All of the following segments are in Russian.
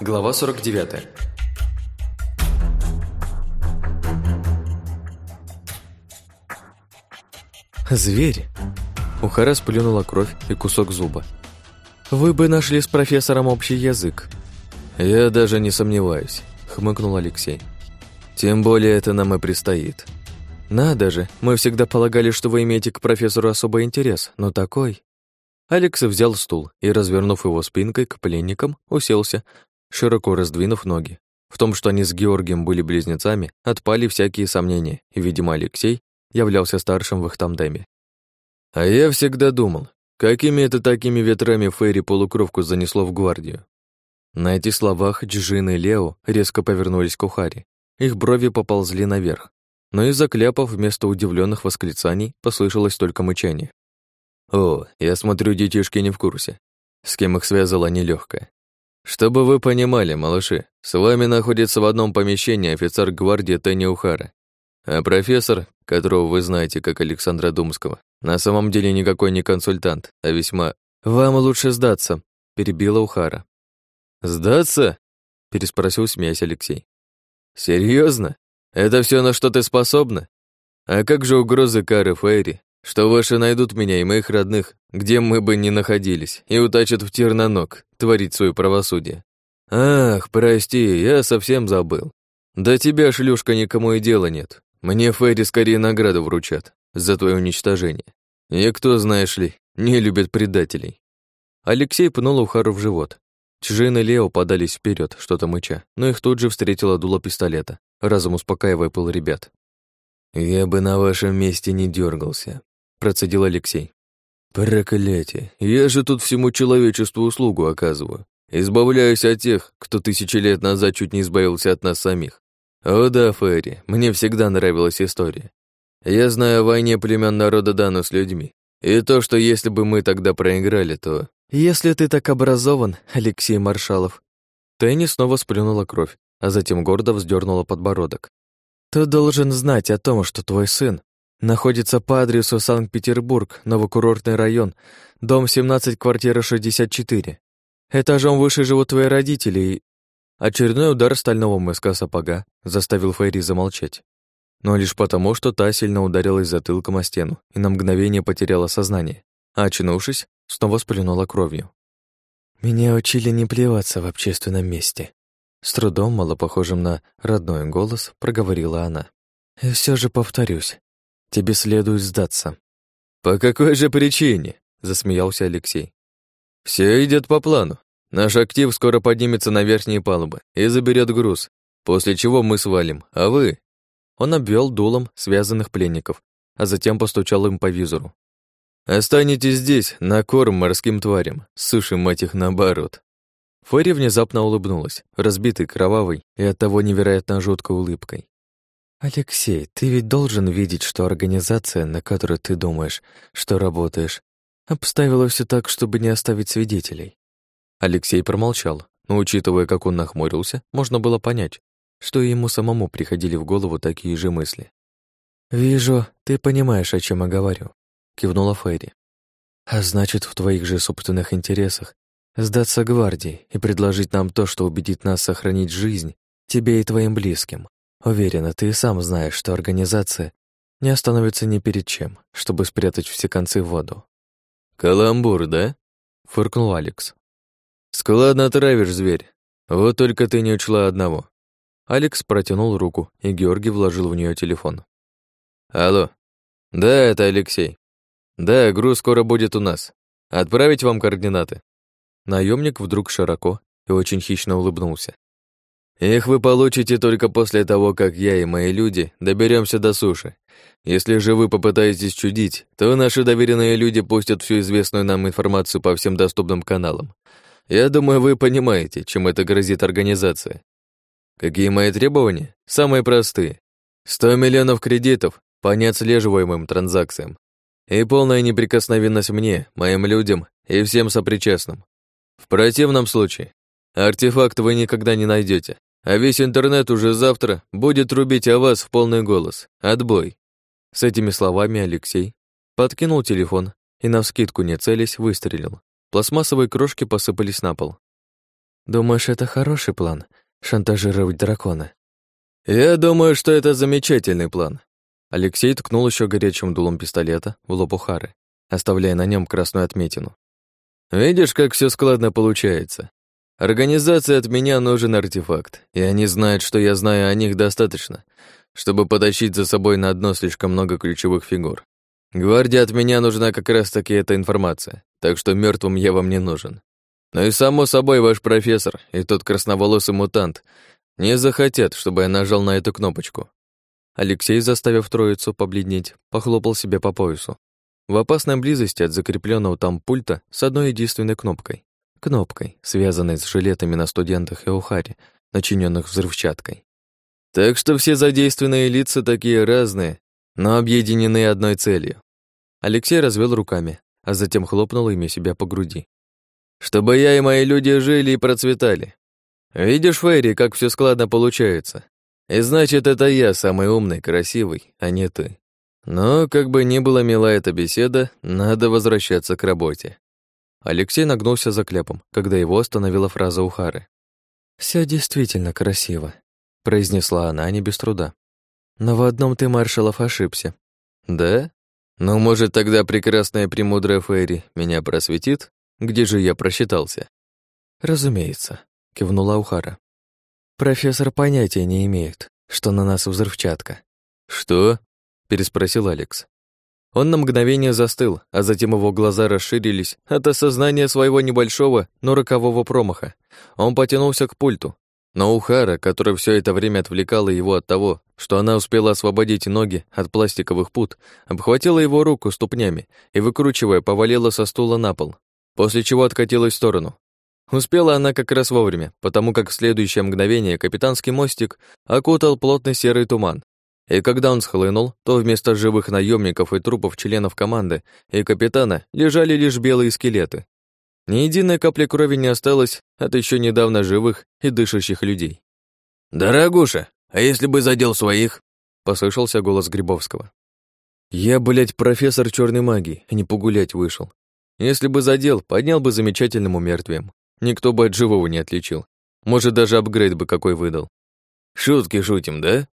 Глава 49. Зверь. Ухара сплюнула кровь и кусок зуба. Вы бы нашли с профессором общий язык. Я даже не сомневаюсь, хмыкнул Алексей. Тем более это нам и предстоит. Надо же, мы всегда полагали, что вы имеете к профессору особый интерес, но такой... Алекс взял стул и, развернув его спинкой к пленникам, уселся, широко раздвинув ноги. В том, что они с Георгием были близнецами, отпали всякие сомнения, и, видимо, Алексей являлся старшим в их тандеме. А я всегда думал, какими это такими ветрами Фейри полукровку занесло в гвардию. На этих словах Джин и Лео резко повернулись к Ухаре. Их брови поползли наверх, но из-за кляпов вместо удивленных восклицаний послышалось только мычание. «О, я смотрю, детишки не в курсе. С кем их связала нелегкая. Чтобы вы понимали, малыши, с вами находится в одном помещении офицер гвардии Тенни Ухара. А профессор, которого вы знаете как Александра Думского, на самом деле никакой не консультант, а весьма... «Вам лучше сдаться», — перебила Ухара. «Сдаться?» — переспросил, смеясь Алексей. Серьезно? Это все на что ты способна? А как же угрозы Кары Фейри? Что ваши найдут меня и моих родных, где мы бы ни находились, и утащат в Терноног творить свое правосудие. Ах, прости, я совсем забыл. До тебя, шлюшка, никому и дела нет. Мне Фейри скорее награду вручат за твое уничтожение. И кто, знаешь ли, не любит предателей. Алексей пнул Ухару в живот. Чжин и Лео подались вперед, что-то мыча, но их тут же встретила дуло пистолета, разом успокаивая пыл ребят. «Я бы на вашем месте не дергался, процедил Алексей. «Проклятие! Я же тут всему человечеству услугу оказываю. Избавляюсь от тех, кто тысячи лет назад чуть не избавился от нас самих. О да, Ферри, мне всегда нравилась история. Я знаю о войне племен народа Дану с людьми. И то, что если бы мы тогда проиграли, то... Если ты так образован, Алексей Маршалов... Тенни снова сплюнула кровь, а затем гордо вздернула подбородок. Ты должен знать о том, что твой сын Находится по адресу Санкт-Петербург, новокурортный район, дом 17, квартира 64. Этажом выше живут твои родители и... Очередной удар стального мыска сапога заставил Фейри замолчать. Но лишь потому, что та сильно ударилась затылком о стену и на мгновение потеряла сознание, а очнувшись, снова сплюнула кровью. «Меня учили не плеваться в общественном месте», с трудом, мало похожим на родной голос, проговорила она. «И все же повторюсь, Тебе следует сдаться». «По какой же причине?» — засмеялся Алексей. «Все идет по плану. Наш актив скоро поднимется на верхние палубы и заберет груз, после чего мы свалим, а вы...» Он обвел дулом связанных пленников, а затем постучал им по визору. «Останетесь здесь, на корм морским тварям, сушим мать их наоборот». Ферри внезапно улыбнулась, разбитой, кровавой и оттого невероятно жуткой улыбкой. «Алексей, ты ведь должен видеть, что организация, на которой ты думаешь, что работаешь, обставила все так, чтобы не оставить свидетелей». Алексей промолчал, но, учитывая, как он нахмурился, можно было понять, что ему самому приходили в голову такие же мысли. «Вижу, ты понимаешь, о чем я говорю», — кивнула Фейри. «А значит, в твоих же собственных интересах сдаться гвардии и предложить нам то, что убедит нас сохранить жизнь тебе и твоим близким. Уверена, ты и сам знаешь, что организация не остановится ни перед чем, чтобы спрятать все концы в воду. «Каламбур, да?» — фыркнул Алекс. «Складно травишь, зверь. Вот только ты не учла одного». Алекс протянул руку, и Георгий вложил в нее телефон. «Алло. Да, это Алексей. Да, груз скоро будет у нас. Отправить вам координаты?» Наемник вдруг широко и очень хищно улыбнулся. Их вы получите только после того, как я и мои люди доберемся до суши. Если же вы попытаетесь чудить, то наши доверенные люди пустят всю известную нам информацию по всем доступным каналам. Я думаю, вы понимаете, чем это грозит организация. Какие мои требования? Самые простые. 100 миллионов кредитов по неотслеживаемым транзакциям. И полная неприкосновенность мне, моим людям и всем сопричастным. В противном случае артефакт вы никогда не найдете, а весь интернет уже завтра будет рубить о вас в полный голос. Отбой. С этими словами Алексей подкинул телефон и, навскидку не целясь, выстрелил. Пластмассовые крошки посыпались на пол. Думаешь, это хороший план — шантажировать дракона? Я думаю, что это замечательный план. Алексей ткнул еще горячим дулом пистолета в лоб Ухары, оставляя на нем красную отметину. Видишь, как все складно получается. Организации от меня нужен артефакт, и они знают, что я знаю о них достаточно, чтобы потащить за собой на дно слишком много ключевых фигур. Гвардии от меня нужна как раз-таки эта информация, так что мертвым я вам не нужен. Ну и само собой ваш профессор и тот красноволосый мутант не захотят, чтобы я нажал на эту кнопочку. Алексей, заставив троицу побледнеть, похлопал себе по поясу. В опасной близости от закрепленного там пульта с одной единственной кнопкой кнопкой, связанной с жилетами на студентах и ухаре, начиненных взрывчаткой. Так что все задействованные лица такие разные, но объединены одной целью. Алексей развел руками, а затем хлопнул ими себя по груди. Чтобы я и мои люди жили и процветали. Видишь, Фейри, как все складно получается. И значит, это я самый умный, красивый, а не ты. Но, как бы ни была мила эта беседа, надо возвращаться к работе. Алексей нагнулся за кляпом, когда его остановила фраза Ухары. «Всё действительно красиво», — произнесла она не без труда. «Но в одном ты, Маршалов, ошибся». «Да? Ну, может, тогда прекрасная премудрая Фейри меня просветит? Где же я просчитался?» «Разумеется», — кивнула Ухара. «Профессор понятия не имеет, что на нас взрывчатка». «Что?» — переспросил Алекс. Он на мгновение застыл, а затем его глаза расширились от осознания своего небольшого, но рокового промаха. Он потянулся к пульту. Но Ухара, которая все это время отвлекала его от того, что она успела освободить ноги от пластиковых пут, обхватила его руку ступнями и, выкручивая, повалила со стула на пол, после чего откатилась в сторону. Успела она как раз вовремя, потому как в следующее мгновение капитанский мостик окутал плотный серый туман, и когда он схлынул, то вместо живых наемников и трупов членов команды и капитана лежали лишь белые скелеты. Ни единой капли крови не осталось от еще недавно живых и дышащих людей. «Дорогуша, а если бы задел своих?» — послышался голос Грибовского. «Я, блядь, профессор черной магии, а не погулять вышел. Если бы задел, поднял бы замечательным умертвием. Никто бы от живого не отличил. Может, даже апгрейд бы какой выдал. Шутки шутим, да?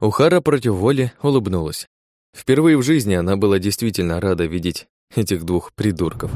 Ухара против воли улыбнулась. Впервые в жизни она была действительно рада видеть этих двух придурков.